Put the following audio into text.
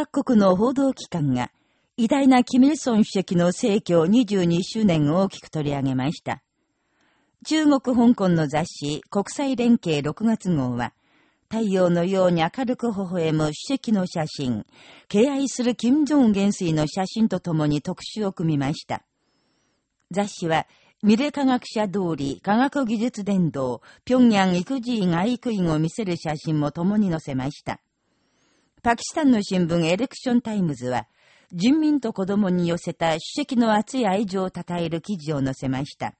各国の報道機関が、偉大なキミルソン主席の逝去22周年を大きく取り上げました。中国香港の雑誌国際連携6月号は、太陽のように明るく微笑む主席の写真、敬愛する金正恩元帥の写真とともに特集を組みました。雑誌は、ミレ科学者通り科学技術伝道、平壌育児院愛育院を見せる写真も共に載せました。パキスタンの新聞エレクションタイムズは、人民と子供に寄せた主席の熱い愛情を称える記事を載せました。